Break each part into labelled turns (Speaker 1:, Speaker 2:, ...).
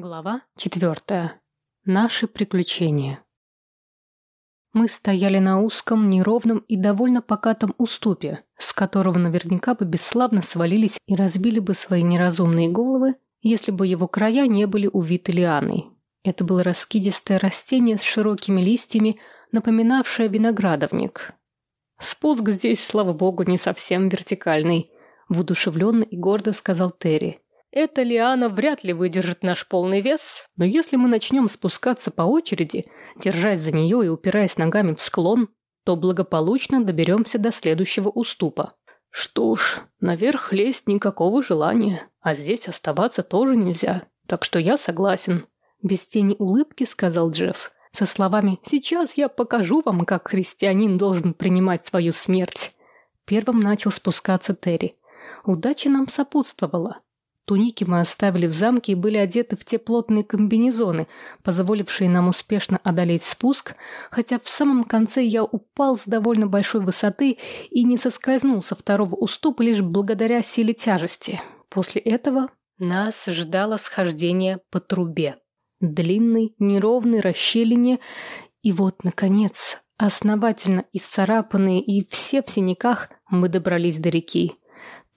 Speaker 1: Глава четвертая. Наши приключения. Мы стояли на узком, неровном и довольно покатом уступе, с которого наверняка бы бесславно свалились и разбили бы свои неразумные головы, если бы его края не были увиты лианой. Это было раскидистое растение с широкими листьями, напоминавшее виноградовник. «Спуск здесь, слава богу, не совсем вертикальный», – воодушевленно и гордо сказал Терри. Эта лиана вряд ли выдержит наш полный вес, но если мы начнем спускаться по очереди, держась за нее и упираясь ногами в склон, то благополучно доберемся до следующего уступа. Что ж, наверх лезть никакого желания, а здесь оставаться тоже нельзя, так что я согласен. Без тени улыбки сказал Джефф, со словами «Сейчас я покажу вам, как христианин должен принимать свою смерть». Первым начал спускаться Терри. Удача нам сопутствовала. Туники мы оставили в замке и были одеты в те плотные комбинезоны, позволившие нам успешно одолеть спуск, хотя в самом конце я упал с довольно большой высоты и не соскользнул со второго уступа лишь благодаря силе тяжести. После этого нас ждало схождение по трубе. Длинной, неровной расщелине, и вот, наконец, основательно исцарапанные и все в синяках, мы добрались до реки.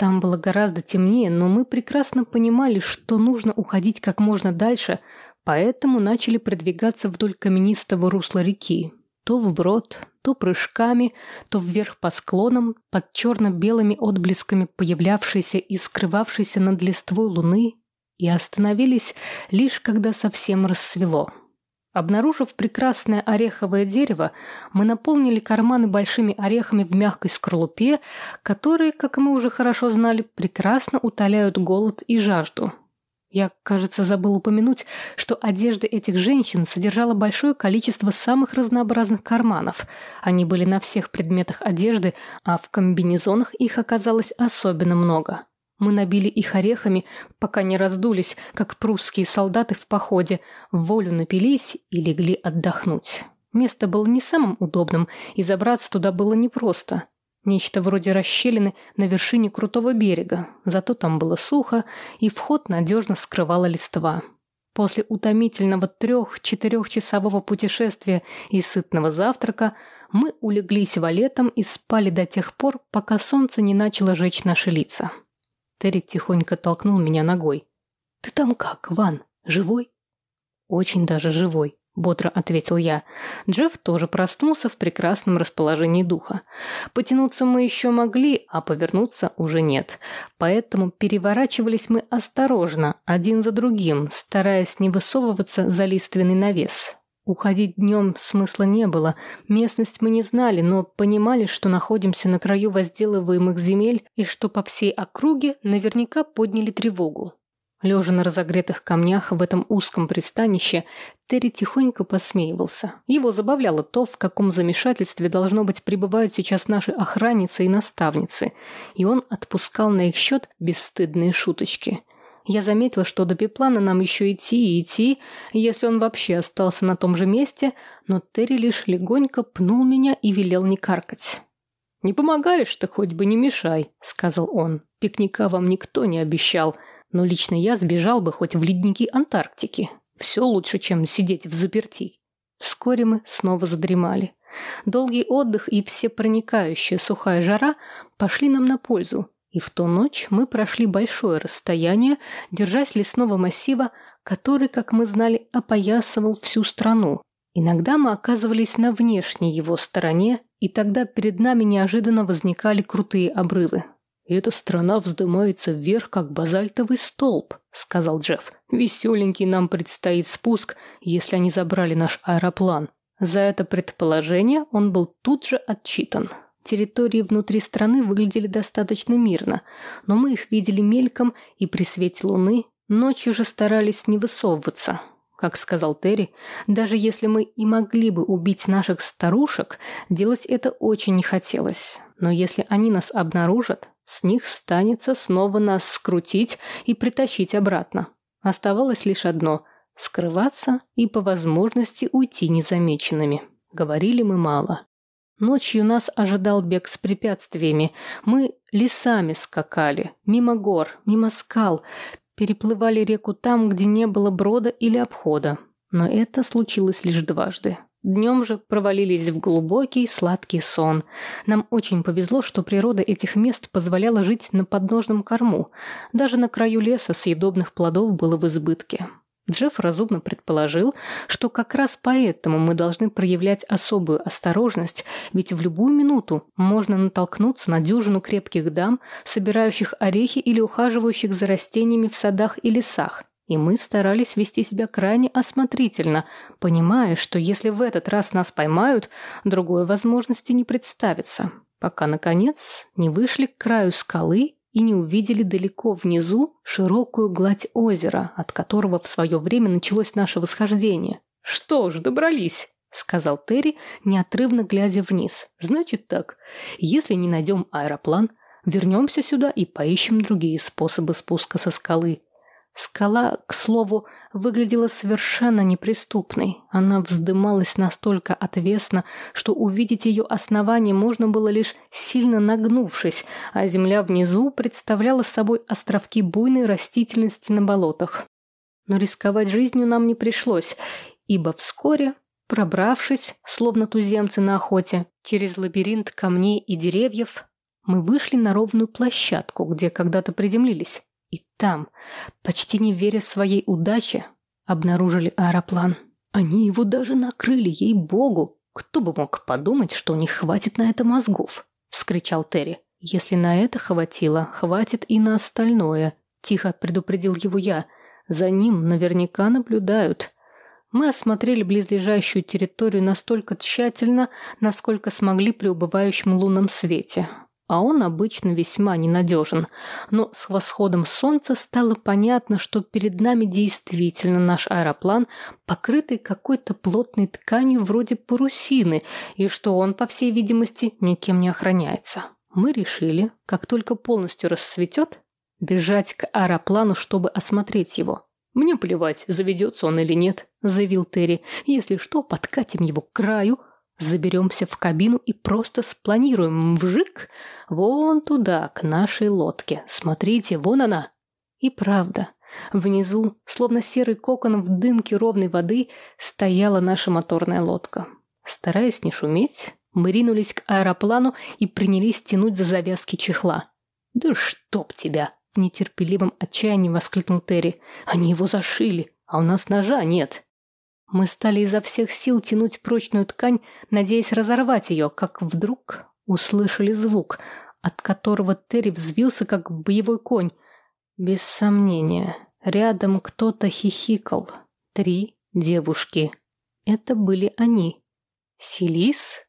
Speaker 1: Там было гораздо темнее, но мы прекрасно понимали, что нужно уходить как можно дальше, поэтому начали продвигаться вдоль каменистого русла реки. То вброд, то прыжками, то вверх по склонам, под черно-белыми отблесками появлявшейся и скрывавшейся над листвой луны, и остановились лишь когда совсем рассвело. Обнаружив прекрасное ореховое дерево, мы наполнили карманы большими орехами в мягкой скорлупе, которые, как мы уже хорошо знали, прекрасно утоляют голод и жажду. Я, кажется, забыл упомянуть, что одежда этих женщин содержала большое количество самых разнообразных карманов. Они были на всех предметах одежды, а в комбинезонах их оказалось особенно много. Мы набили их орехами, пока не раздулись, как прусские солдаты в походе, в волю напились и легли отдохнуть. Место было не самым удобным, и забраться туда было непросто. Нечто вроде расщелины на вершине крутого берега, зато там было сухо, и вход надежно скрывала листва. После утомительного трех-четырехчасового путешествия и сытного завтрака мы улеглись валетом и спали до тех пор, пока солнце не начало жечь наши лица. Терри тихонько толкнул меня ногой. «Ты там как, Ван? Живой?» «Очень даже живой», — бодро ответил я. Джефф тоже проснулся в прекрасном расположении духа. Потянуться мы еще могли, а повернуться уже нет. Поэтому переворачивались мы осторожно, один за другим, стараясь не высовываться за лиственный навес. Уходить днем смысла не было. Местность мы не знали, но понимали, что находимся на краю возделываемых земель и что по всей округе наверняка подняли тревогу. Лежа на разогретых камнях в этом узком пристанище, Терри тихонько посмеивался. Его забавляло то, в каком замешательстве, должно быть, пребывают сейчас наши охранницы и наставницы, и он отпускал на их счет бесстыдные шуточки. Я заметил, что до Пеплана нам еще идти и идти, если он вообще остался на том же месте, но Терри лишь легонько пнул меня и велел не каркать. «Не помогаешь ты, хоть бы не мешай», — сказал он. «Пикника вам никто не обещал, но лично я сбежал бы хоть в ледники Антарктики. Все лучше, чем сидеть в заперти». Вскоре мы снова задремали. Долгий отдых и всепроникающая сухая жара пошли нам на пользу. И в ту ночь мы прошли большое расстояние, держась лесного массива, который, как мы знали, опоясывал всю страну. Иногда мы оказывались на внешней его стороне, и тогда перед нами неожиданно возникали крутые обрывы. «Эта страна вздымается вверх, как базальтовый столб», — сказал Джефф. «Веселенький нам предстоит спуск, если они забрали наш аэроплан». За это предположение он был тут же отчитан. Территории внутри страны выглядели достаточно мирно, но мы их видели мельком и при свете луны ночью же старались не высовываться. Как сказал Терри, даже если мы и могли бы убить наших старушек, делать это очень не хотелось. Но если они нас обнаружат, с них станется снова нас скрутить и притащить обратно. Оставалось лишь одно – скрываться и по возможности уйти незамеченными. Говорили мы мало. Ночью нас ожидал бег с препятствиями. Мы лесами скакали, мимо гор, мимо скал, переплывали реку там, где не было брода или обхода. Но это случилось лишь дважды. Днем же провалились в глубокий сладкий сон. Нам очень повезло, что природа этих мест позволяла жить на подножном корму. Даже на краю леса съедобных плодов было в избытке. Джефф разумно предположил, что как раз поэтому мы должны проявлять особую осторожность, ведь в любую минуту можно натолкнуться на дюжину крепких дам, собирающих орехи или ухаживающих за растениями в садах и лесах. И мы старались вести себя крайне осмотрительно, понимая, что если в этот раз нас поймают, другой возможности не представится, пока, наконец, не вышли к краю скалы и не увидели далеко внизу широкую гладь озера, от которого в свое время началось наше восхождение. «Что ж, добрались!» — сказал Терри, неотрывно глядя вниз. «Значит так, если не найдем аэроплан, вернемся сюда и поищем другие способы спуска со скалы. Скала, к слову, выглядела совершенно неприступной. Она вздымалась настолько отвесно, что увидеть ее основание можно было лишь сильно нагнувшись, а земля внизу представляла собой островки буйной растительности на болотах. Но рисковать жизнью нам не пришлось, ибо вскоре, пробравшись, словно туземцы на охоте, через лабиринт камней и деревьев, мы вышли на ровную площадку, где когда-то приземлились. Там, почти не веря своей удаче, обнаружили аэроплан. Они его даже накрыли, ей-богу. Кто бы мог подумать, что у них хватит на это мозгов? Вскричал Терри. Если на это хватило, хватит и на остальное. Тихо предупредил его я. За ним наверняка наблюдают. Мы осмотрели близлежащую территорию настолько тщательно, насколько смогли при убывающем лунном свете а он обычно весьма ненадежен. Но с восходом солнца стало понятно, что перед нами действительно наш аэроплан, покрытый какой-то плотной тканью вроде парусины, и что он, по всей видимости, никем не охраняется. Мы решили, как только полностью рассветет, бежать к аэроплану, чтобы осмотреть его. «Мне плевать, заведется он или нет», — заявил Терри. «Если что, подкатим его к краю, Заберемся в кабину и просто спланируем вжик вон туда, к нашей лодке. Смотрите, вон она. И правда, внизу, словно серый кокон в дымке ровной воды, стояла наша моторная лодка. Стараясь не шуметь, мы ринулись к аэроплану и принялись тянуть за завязки чехла. «Да чтоб тебя!» — в нетерпеливом отчаянии воскликнул Терри. «Они его зашили, а у нас ножа нет». Мы стали изо всех сил тянуть прочную ткань, надеясь разорвать ее, как вдруг услышали звук, от которого Терри взвился, как боевой конь. Без сомнения, рядом кто-то хихикал. Три девушки. Это были они. Селис,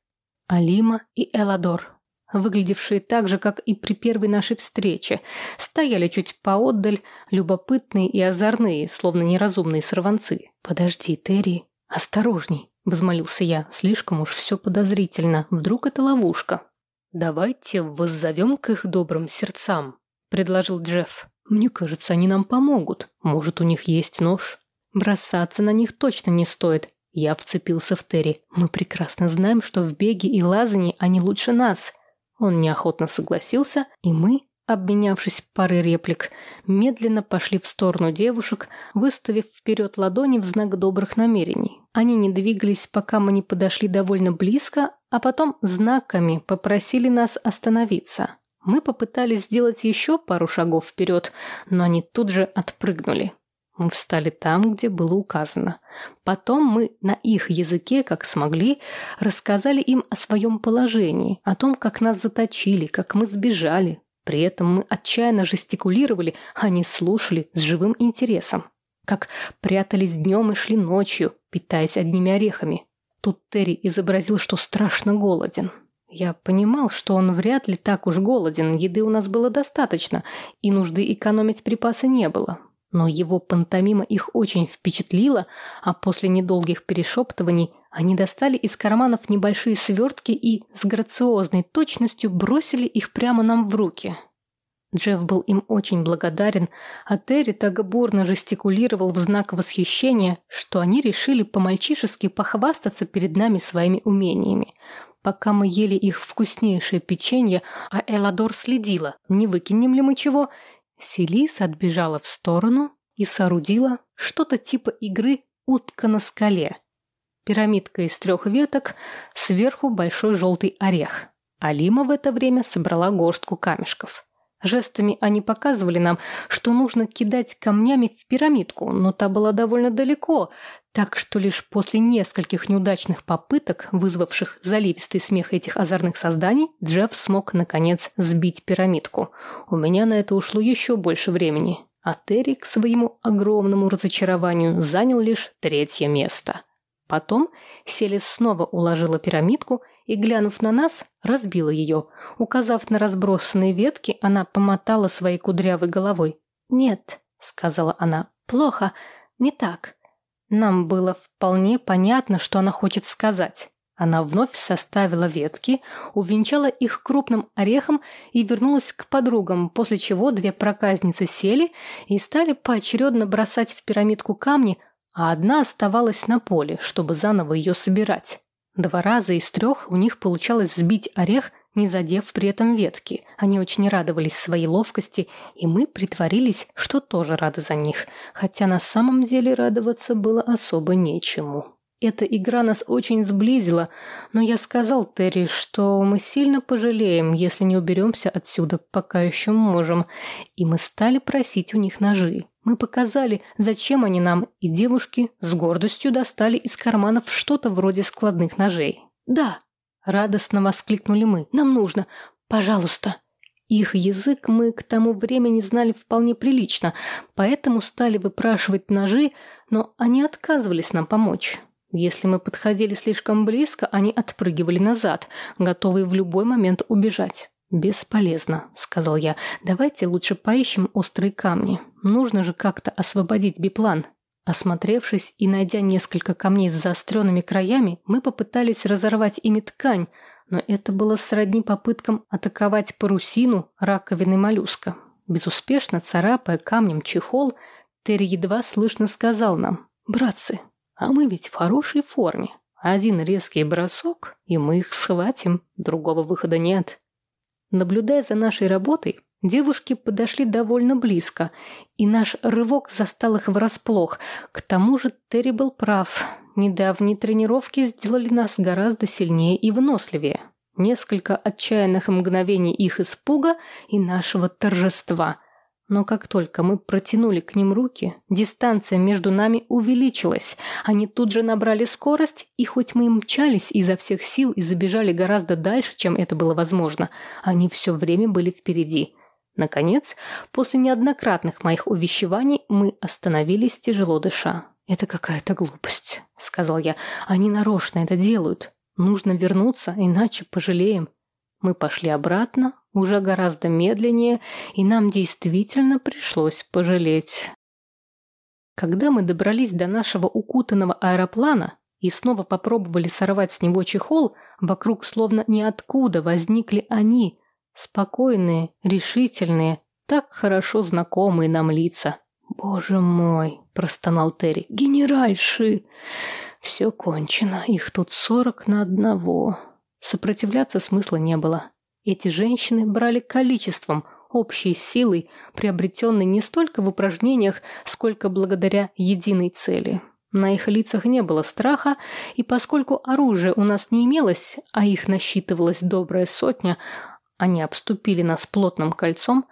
Speaker 1: Алима и Эладор выглядевшие так же, как и при первой нашей встрече, стояли чуть поотдаль, любопытные и озорные, словно неразумные сорванцы. «Подожди, Терри, осторожней», — возмолился я, слишком уж все подозрительно, вдруг это ловушка. «Давайте воззовем к их добрым сердцам», — предложил Джефф. «Мне кажется, они нам помогут. Может, у них есть нож?» «Бросаться на них точно не стоит», я вцепился в Терри. «Мы прекрасно знаем, что в беге и лазании они лучше нас. Он неохотно согласился, и мы, обменявшись парой реплик, медленно пошли в сторону девушек, выставив вперед ладони в знак добрых намерений. Они не двигались, пока мы не подошли довольно близко, а потом знаками попросили нас остановиться. Мы попытались сделать еще пару шагов вперед, но они тут же отпрыгнули. Мы встали там, где было указано. Потом мы на их языке, как смогли, рассказали им о своем положении, о том, как нас заточили, как мы сбежали. При этом мы отчаянно жестикулировали, а они слушали с живым интересом. Как прятались днем и шли ночью, питаясь одними орехами. Тут Терри изобразил, что страшно голоден. Я понимал, что он вряд ли так уж голоден, еды у нас было достаточно, и нужды экономить припасы не было. Но его пантомима их очень впечатлила, а после недолгих перешептываний они достали из карманов небольшие свертки и с грациозной точностью бросили их прямо нам в руки. Джефф был им очень благодарен, а Терри так бурно жестикулировал в знак восхищения, что они решили по-мальчишески похвастаться перед нами своими умениями. Пока мы ели их вкуснейшее печенье, а Эладор следила, не выкинем ли мы чего, Селис отбежала в сторону и соорудила что-то типа игры «Утка на скале». Пирамидка из трех веток, сверху большой желтый орех. Алима в это время собрала горстку камешков. Жестами они показывали нам, что нужно кидать камнями в пирамидку, но та была довольно далеко, так что лишь после нескольких неудачных попыток, вызвавших заливистый смех этих озорных созданий, Джефф смог, наконец, сбить пирамидку. У меня на это ушло еще больше времени, а Терри, к своему огромному разочарованию, занял лишь третье место. Потом Селис снова уложила пирамидку и, глянув на нас, разбила ее. Указав на разбросанные ветки, она помотала своей кудрявой головой. «Нет», — сказала она, — «плохо, не так». Нам было вполне понятно, что она хочет сказать. Она вновь составила ветки, увенчала их крупным орехом и вернулась к подругам, после чего две проказницы сели и стали поочередно бросать в пирамидку камни, а одна оставалась на поле, чтобы заново ее собирать. Два раза из трех у них получалось сбить орех, не задев при этом ветки. Они очень радовались своей ловкости, и мы притворились, что тоже рады за них, хотя на самом деле радоваться было особо нечему. Эта игра нас очень сблизила, но я сказал Терри, что мы сильно пожалеем, если не уберемся отсюда, пока еще можем, и мы стали просить у них ножи. Мы показали, зачем они нам, и девушки с гордостью достали из карманов что-то вроде складных ножей. «Да!» – радостно воскликнули мы. «Нам нужно! Пожалуйста!» Их язык мы к тому времени знали вполне прилично, поэтому стали выпрашивать ножи, но они отказывались нам помочь. Если мы подходили слишком близко, они отпрыгивали назад, готовые в любой момент убежать. «Бесполезно», — сказал я. «Давайте лучше поищем острые камни. Нужно же как-то освободить биплан». Осмотревшись и найдя несколько камней с заостренными краями, мы попытались разорвать ими ткань, но это было сродни попыткам атаковать парусину раковины моллюска. Безуспешно царапая камнем чехол, Терри едва слышно сказал нам «Братцы, а мы ведь в хорошей форме. Один резкий бросок, и мы их схватим, другого выхода нет». Наблюдая за нашей работой, девушки подошли довольно близко, и наш рывок застал их врасплох. К тому же Терри был прав. Недавние тренировки сделали нас гораздо сильнее и выносливее. Несколько отчаянных мгновений их испуга и нашего торжества. Но как только мы протянули к ним руки, дистанция между нами увеличилась. Они тут же набрали скорость, и хоть мы мчались изо всех сил и забежали гораздо дальше, чем это было возможно, они все время были впереди. Наконец, после неоднократных моих увещеваний, мы остановились, тяжело дыша. «Это какая-то глупость», — сказал я. «Они нарочно это делают. Нужно вернуться, иначе пожалеем». Мы пошли обратно, уже гораздо медленнее, и нам действительно пришлось пожалеть. Когда мы добрались до нашего укутанного аэроплана и снова попробовали сорвать с него чехол, вокруг словно ниоткуда возникли они, спокойные, решительные, так хорошо знакомые нам лица. «Боже мой!» – простонал Терри. «Генеральши!» «Все кончено, их тут сорок на одного». Сопротивляться смысла не было. Эти женщины брали количеством, общей силой, приобретенной не столько в упражнениях, сколько благодаря единой цели. На их лицах не было страха, и поскольку оружия у нас не имелось, а их насчитывалась добрая сотня, они обступили нас плотным кольцом,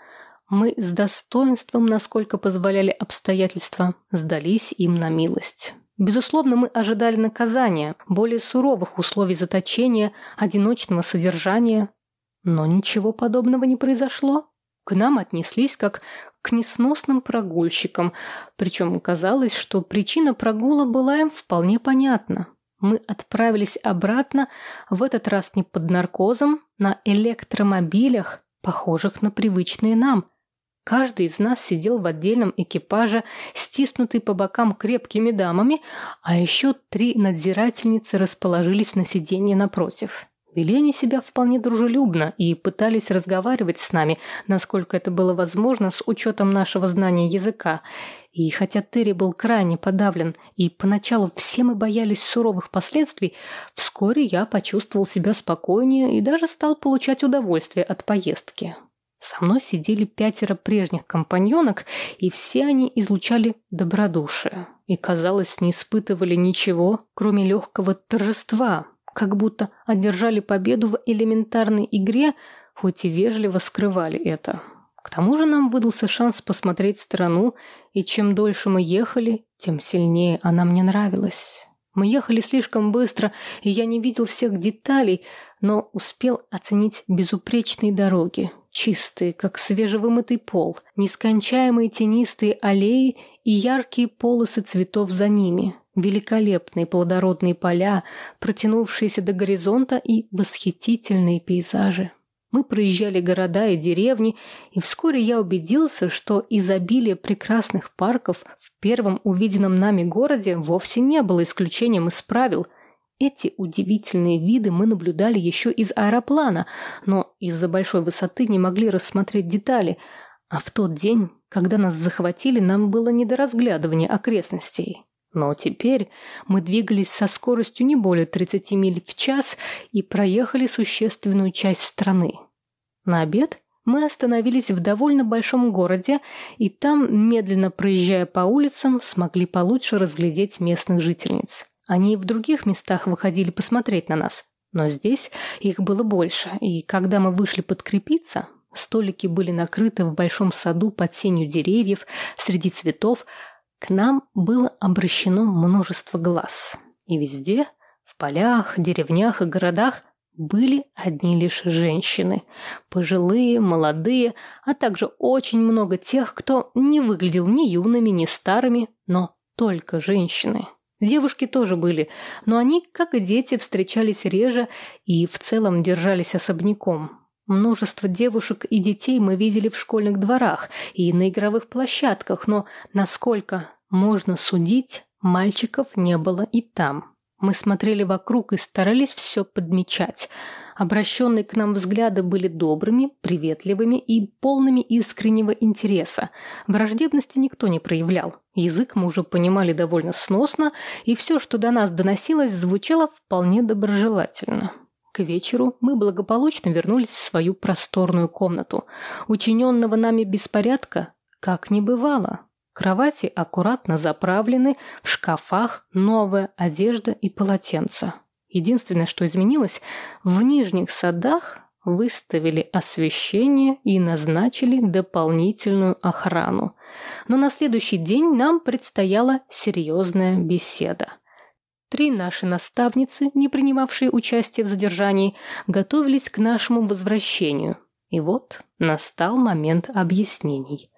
Speaker 1: мы с достоинством, насколько позволяли обстоятельства, сдались им на милость. Безусловно, мы ожидали наказания, более суровых условий заточения, одиночного содержания, но ничего подобного не произошло. К нам отнеслись как к несносным прогульщикам, причем казалось, что причина прогула была им вполне понятна. Мы отправились обратно, в этот раз не под наркозом, на электромобилях, похожих на привычные нам. Каждый из нас сидел в отдельном экипаже, стиснутый по бокам крепкими дамами, а еще три надзирательницы расположились на сиденье напротив. Вели они себя вполне дружелюбно и пытались разговаривать с нами, насколько это было возможно с учетом нашего знания языка. И хотя Терри был крайне подавлен, и поначалу все мы боялись суровых последствий, вскоре я почувствовал себя спокойнее и даже стал получать удовольствие от поездки. Со мной сидели пятеро прежних компаньонок, и все они излучали добродушие. И, казалось, не испытывали ничего, кроме легкого торжества, как будто одержали победу в элементарной игре, хоть и вежливо скрывали это. К тому же нам выдался шанс посмотреть страну, и чем дольше мы ехали, тем сильнее она мне нравилась. Мы ехали слишком быстро, и я не видел всех деталей, но успел оценить безупречные дороги, чистые, как свежевымытый пол, нескончаемые тенистые аллеи и яркие полосы цветов за ними, великолепные плодородные поля, протянувшиеся до горизонта и восхитительные пейзажи. Мы проезжали города и деревни, и вскоре я убедился, что изобилие прекрасных парков в первом увиденном нами городе вовсе не было исключением из правил. Эти удивительные виды мы наблюдали еще из аэроплана, но из-за большой высоты не могли рассмотреть детали, а в тот день, когда нас захватили, нам было не до разглядывания окрестностей. Но теперь мы двигались со скоростью не более 30 миль в час и проехали существенную часть страны. На обед мы остановились в довольно большом городе, и там, медленно проезжая по улицам, смогли получше разглядеть местных жительниц. Они и в других местах выходили посмотреть на нас, но здесь их было больше, и когда мы вышли подкрепиться, столики были накрыты в большом саду под сенью деревьев, среди цветов, к нам было обращено множество глаз. И везде, в полях, деревнях и городах, были одни лишь женщины. Пожилые, молодые, а также очень много тех, кто не выглядел ни юными, ни старыми, но только женщины. Девушки тоже были, но они, как и дети, встречались реже и в целом держались особняком. Множество девушек и детей мы видели в школьных дворах и на игровых площадках, но, насколько можно судить, мальчиков не было и там. Мы смотрели вокруг и старались все подмечать. Обращенные к нам взгляды были добрыми, приветливыми и полными искреннего интереса. Враждебности никто не проявлял. Язык мы уже понимали довольно сносно, и все, что до нас доносилось, звучало вполне доброжелательно. К вечеру мы благополучно вернулись в свою просторную комнату. Учиненного нами беспорядка как не бывало. Кровати аккуратно заправлены, в шкафах новая одежда и полотенца. Единственное, что изменилось, в нижних садах выставили освещение и назначили дополнительную охрану. Но на следующий день нам предстояла серьезная беседа. Три наши наставницы, не принимавшие участие в задержании, готовились к нашему возвращению. И вот настал момент объяснений.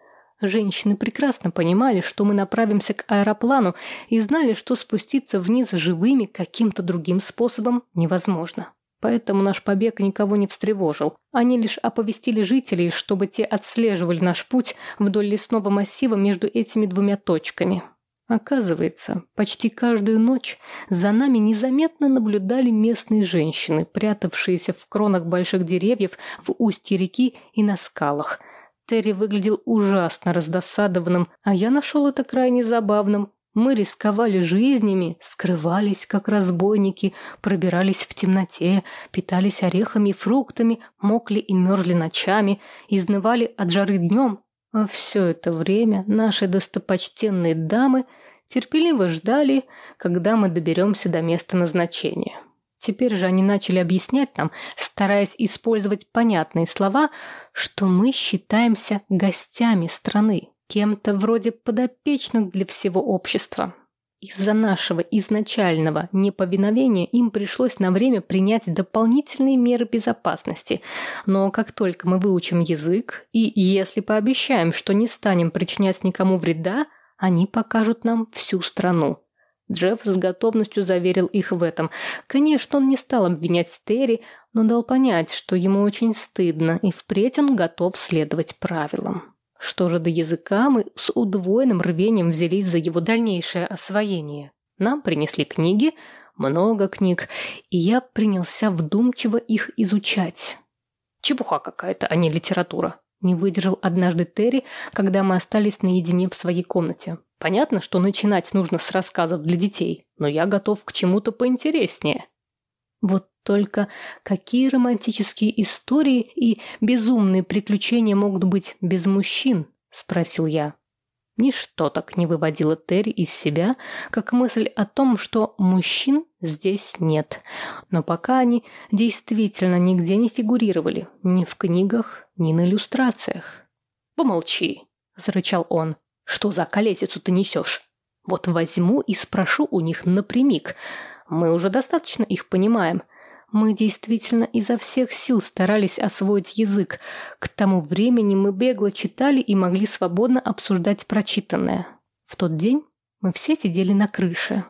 Speaker 1: Женщины прекрасно понимали, что мы направимся к аэроплану и знали, что спуститься вниз живыми каким-то другим способом невозможно. Поэтому наш побег никого не встревожил. Они лишь оповестили жителей, чтобы те отслеживали наш путь вдоль лесного массива между этими двумя точками. Оказывается, почти каждую ночь за нами незаметно наблюдали местные женщины, прятавшиеся в кронах больших деревьев, в устье реки и на скалах. Терри выглядел ужасно раздосадованным, а я нашел это крайне забавным. Мы рисковали жизнями, скрывались, как разбойники, пробирались в темноте, питались орехами и фруктами, мокли и мерзли ночами, изнывали от жары днем, а все это время наши достопочтенные дамы терпеливо ждали, когда мы доберемся до места назначения. Теперь же они начали объяснять нам, стараясь использовать понятные слова, что мы считаемся гостями страны, кем-то вроде подопечных для всего общества. Из-за нашего изначального неповиновения им пришлось на время принять дополнительные меры безопасности. Но как только мы выучим язык, и если пообещаем, что не станем причинять никому вреда, они покажут нам всю страну. Джефф с готовностью заверил их в этом. Конечно, он не стал обвинять Терри, но дал понять, что ему очень стыдно, и впредь он готов следовать правилам. Что же до языка, мы с удвоенным рвением взялись за его дальнейшее освоение. Нам принесли книги, много книг, и я принялся вдумчиво их изучать. Чепуха какая-то, а не литература. Не выдержал однажды Терри, когда мы остались наедине в своей комнате. Понятно, что начинать нужно с рассказов для детей, но я готов к чему-то поинтереснее. Вот Только какие романтические истории и безумные приключения могут быть без мужчин? Спросил я. Ничто так не выводило Терри из себя, как мысль о том, что мужчин здесь нет. Но пока они действительно нигде не фигурировали, ни в книгах, ни на иллюстрациях. «Помолчи», — зарычал он. «Что за колесицу ты несешь? Вот возьму и спрошу у них напрямик. Мы уже достаточно их понимаем. Мы действительно изо всех сил старались освоить язык. К тому времени мы бегло читали и могли свободно обсуждать прочитанное. В тот день мы все сидели на крыше.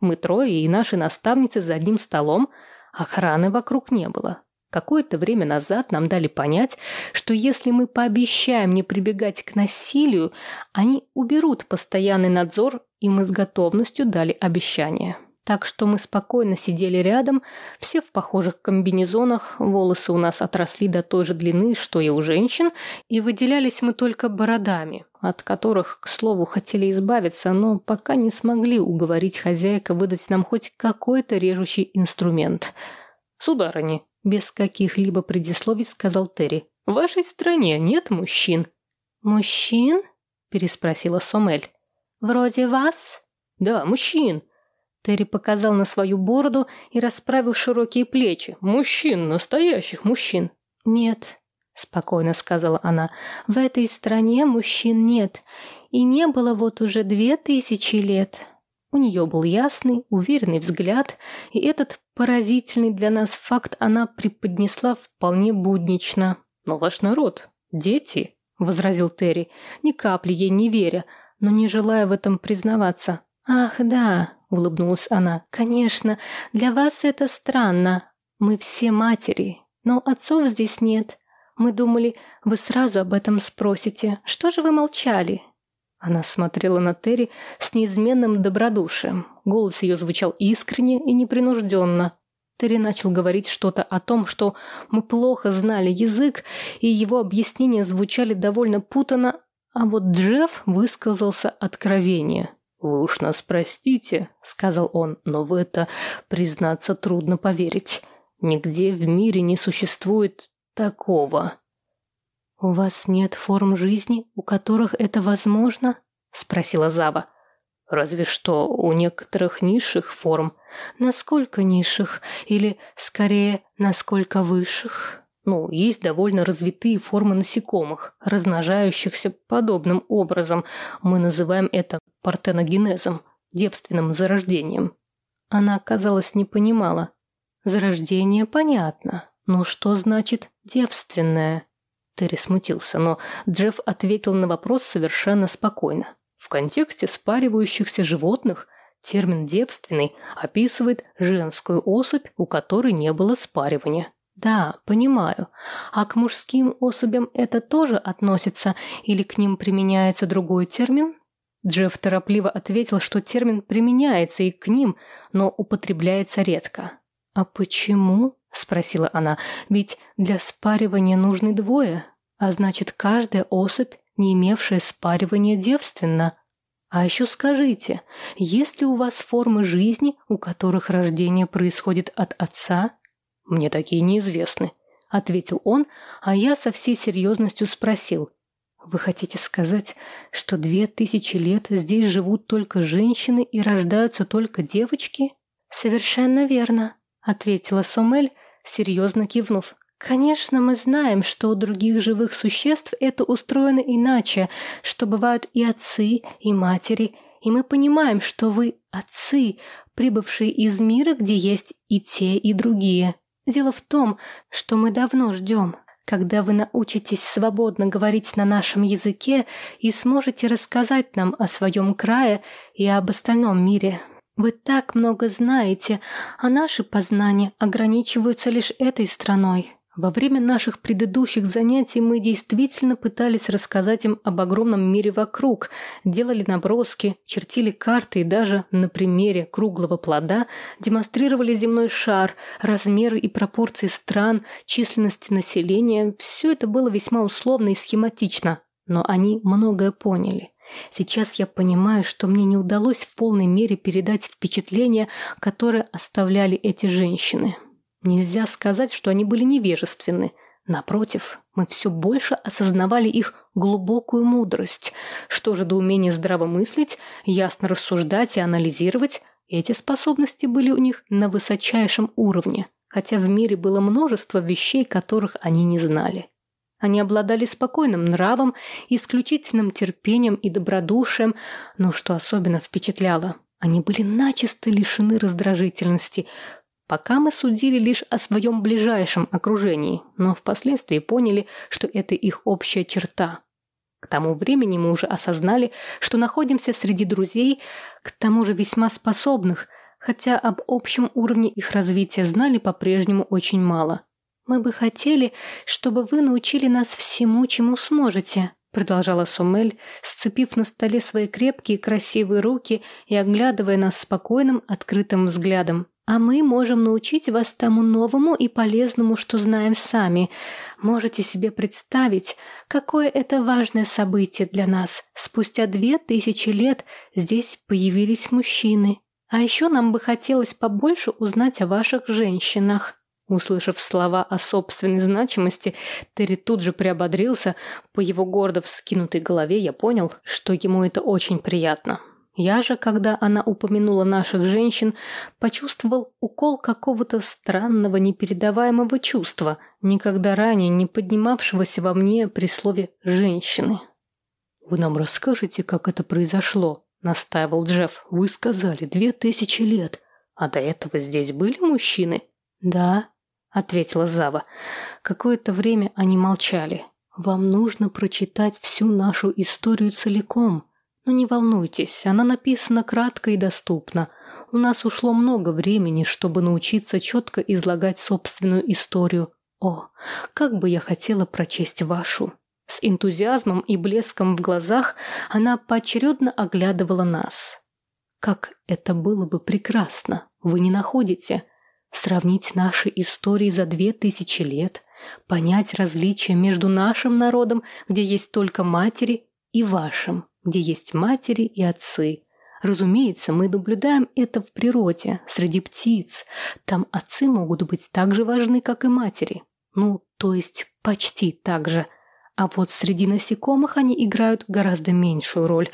Speaker 1: Мы трое и наши наставницы за одним столом, охраны вокруг не было. Какое-то время назад нам дали понять, что если мы пообещаем не прибегать к насилию, они уберут постоянный надзор, и мы с готовностью дали обещание. Так что мы спокойно сидели рядом, все в похожих комбинезонах, волосы у нас отросли до той же длины, что и у женщин, и выделялись мы только бородами, от которых, к слову, хотели избавиться, но пока не смогли уговорить хозяйка выдать нам хоть какой-то режущий инструмент. «Сударыни», без каких-либо предисловий сказал Терри, «в вашей стране нет мужчин».
Speaker 2: «Мужчин?» – переспросила Сомель. «Вроде вас?»
Speaker 1: «Да, мужчин». Терри показал на свою бороду и расправил широкие плечи. «Мужчин, настоящих мужчин!»
Speaker 2: «Нет», — спокойно сказала она, — «в этой стране мужчин нет, и не было вот уже две тысячи лет».
Speaker 1: У нее был ясный, уверенный взгляд, и этот поразительный для нас факт она преподнесла вполне буднично. «Но ваш народ, дети», — возразил Терри, ни капли ей не веря, но не желая в этом признаваться.
Speaker 2: «Ах, да», — улыбнулась она, — «конечно, для вас это странно. Мы все матери, но отцов здесь нет. Мы думали, вы сразу об этом спросите. Что же вы молчали?»
Speaker 1: Она смотрела на Терри с неизменным добродушием. Голос ее звучал искренне и непринужденно. Терри начал говорить что-то о том, что мы плохо знали язык, и его объяснения звучали довольно путано, а вот Джефф высказался откровение. «Вы уж нас простите», — сказал он, — «но в это, признаться, трудно поверить. Нигде в мире не существует такого».
Speaker 2: «У вас нет форм жизни, у которых это возможно?» — спросила Зава.
Speaker 1: «Разве что у некоторых низших форм.
Speaker 2: Насколько низших? Или, скорее, насколько высших?»
Speaker 1: Ну, есть довольно развитые формы насекомых, размножающихся подобным образом. Мы называем это партеногенезом, девственным зарождением.
Speaker 2: Она, казалось, не понимала. Зарождение понятно, но что значит «девственное»?
Speaker 1: Терри смутился, но Джефф ответил на вопрос совершенно спокойно. В контексте спаривающихся животных термин «девственный» описывает женскую особь, у которой не было спаривания.
Speaker 2: Да, понимаю. А к мужским особям это тоже относится или к ним применяется другой термин?
Speaker 1: Джефф торопливо ответил, что термин применяется и к ним, но употребляется редко.
Speaker 2: «А почему?» – спросила она. «Ведь для спаривания нужны двое, а значит, каждая особь, не имевшая спаривания, девственна. А еще скажите, есть ли у вас формы жизни, у которых рождение происходит от отца
Speaker 1: «Мне такие неизвестны», — ответил он, а я со всей серьезностью спросил. «Вы хотите сказать, что две тысячи лет здесь живут только женщины и рождаются только девочки?»
Speaker 2: «Совершенно верно», — ответила Сомель, серьезно кивнув. «Конечно, мы знаем, что у других живых существ это устроено иначе, что бывают и отцы, и матери, и мы понимаем, что вы отцы, прибывшие из мира, где есть и те, и другие. Дело в том, что мы давно ждем, когда вы научитесь свободно говорить на нашем языке и сможете рассказать нам о своем крае и об остальном мире. Вы так много знаете, а наши познания ограничиваются лишь этой страной.
Speaker 1: Во время наших предыдущих занятий мы действительно пытались рассказать им об огромном мире вокруг, делали наброски, чертили карты и даже на примере круглого плода демонстрировали земной шар, размеры и пропорции стран, численности населения. Все это было весьма условно и схематично, но они многое поняли. Сейчас я понимаю, что мне не удалось в полной мере передать впечатление, которое оставляли эти женщины. Нельзя сказать, что они были невежественны. Напротив, мы все больше осознавали их глубокую мудрость. Что же до умения здраво мыслить, ясно рассуждать и анализировать, эти способности были у них на высочайшем уровне, хотя в мире было множество вещей, которых они не знали. Они обладали спокойным нравом, исключительным терпением и добродушием, но что особенно впечатляло, они были начисто лишены раздражительности, пока мы судили лишь о своем ближайшем окружении, но впоследствии поняли, что это их общая черта. К тому времени мы уже осознали, что находимся среди друзей, к тому же весьма способных, хотя об общем уровне их развития знали по-прежнему очень мало. «Мы бы хотели, чтобы вы научили нас всему, чему сможете», продолжала Сумель, сцепив на столе свои крепкие красивые руки и оглядывая нас спокойным, открытым взглядом. «А мы можем научить вас тому новому и полезному, что знаем сами. Можете себе представить, какое это важное событие для нас. Спустя две тысячи лет здесь появились мужчины. А еще нам бы хотелось побольше узнать о ваших женщинах». Услышав слова о собственной значимости, Терри тут же приободрился. По его гордо вскинутой голове я понял, что ему это очень приятно. Я же, когда она упомянула наших женщин, почувствовал укол какого-то странного непередаваемого чувства, никогда ранее не поднимавшегося во мне при слове «женщины». «Вы нам расскажете, как это произошло?» — настаивал Джефф. «Вы сказали, две тысячи лет. А до этого здесь были мужчины?» «Да», ответила Зава. Какое-то время они молчали. Вам нужно прочитать всю нашу историю целиком. Но не волнуйтесь, она написана кратко и доступно. У нас ушло много времени, чтобы научиться четко излагать собственную историю. О, как бы я хотела прочесть вашу. С энтузиазмом и блеском в глазах она поочередно оглядывала нас. Как это было бы прекрасно, вы не находите? Сравнить наши истории за две тысячи лет, понять различия между нашим народом, где есть только матери, и вашим, где есть матери и отцы. Разумеется, мы наблюдаем это в природе, среди птиц. Там отцы могут быть так же важны, как и матери. Ну, то есть почти так же. А вот среди насекомых они играют гораздо меньшую роль,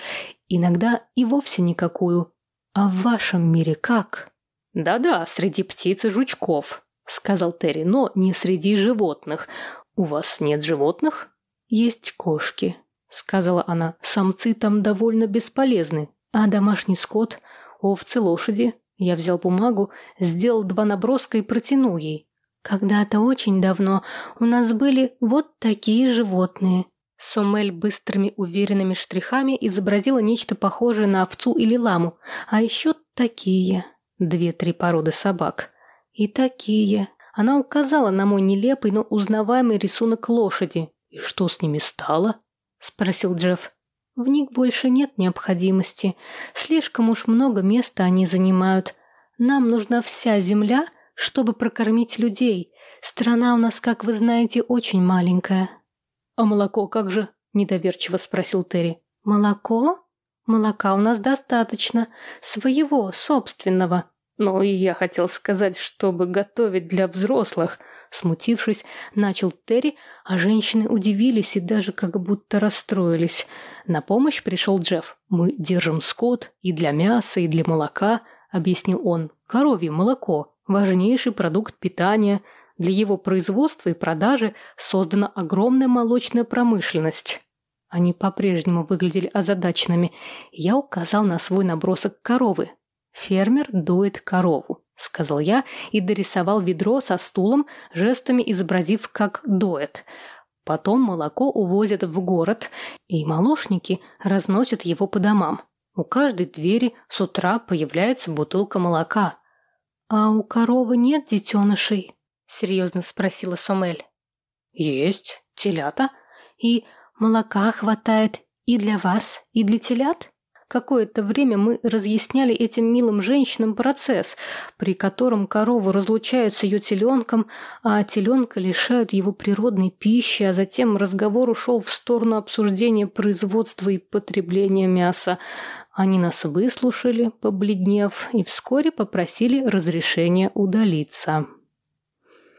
Speaker 1: иногда и вовсе никакую. А в вашем мире как? «Да-да, среди птиц и жучков», — сказал Терри, — «но не среди животных. У вас нет животных?» «Есть кошки», — сказала она. «Самцы там довольно бесполезны. А домашний скот, овцы, лошади...» Я взял бумагу, сделал два наброска и протянул ей. «Когда-то очень давно у нас были вот такие животные». Сомель быстрыми уверенными штрихами изобразила нечто похожее на овцу или ламу, а еще такие. Две-три породы собак. И такие. Она указала на мой нелепый, но узнаваемый рисунок лошади. «И что с ними стало?» – спросил Джефф. «В них больше нет необходимости. Слишком уж много места они занимают. Нам нужна вся земля, чтобы прокормить людей. Страна у нас, как вы знаете, очень маленькая». «А молоко как же?» – недоверчиво спросил Терри. «Молоко? Молока у нас достаточно. Своего, собственного. «Ну, и я хотел сказать, чтобы готовить для взрослых», Смутившись, начал Терри, а женщины удивились и даже как будто расстроились. На помощь пришел Джефф. «Мы держим скот и для мяса, и для молока», — объяснил он. «Коровье молоко – важнейший продукт питания. Для его производства и продажи создана огромная молочная промышленность». Они по-прежнему выглядели озадаченными. Я указал на свой набросок коровы. «Фермер дует корову», — сказал я и дорисовал ведро со стулом, жестами изобразив, как дует. Потом молоко увозят в город, и молочники разносят его по домам. У каждой двери с утра появляется бутылка молока. «А у коровы нет детенышей?» — серьезно спросила Сомель. «Есть, телята. И молока хватает и для вас, и для телят?» Какое-то время мы разъясняли этим милым женщинам процесс, при котором корова разлучают с ее теленком, а теленка лишают его природной пищи, а затем разговор ушел в сторону обсуждения производства и потребления мяса. Они нас выслушали, побледнев, и вскоре попросили разрешения удалиться.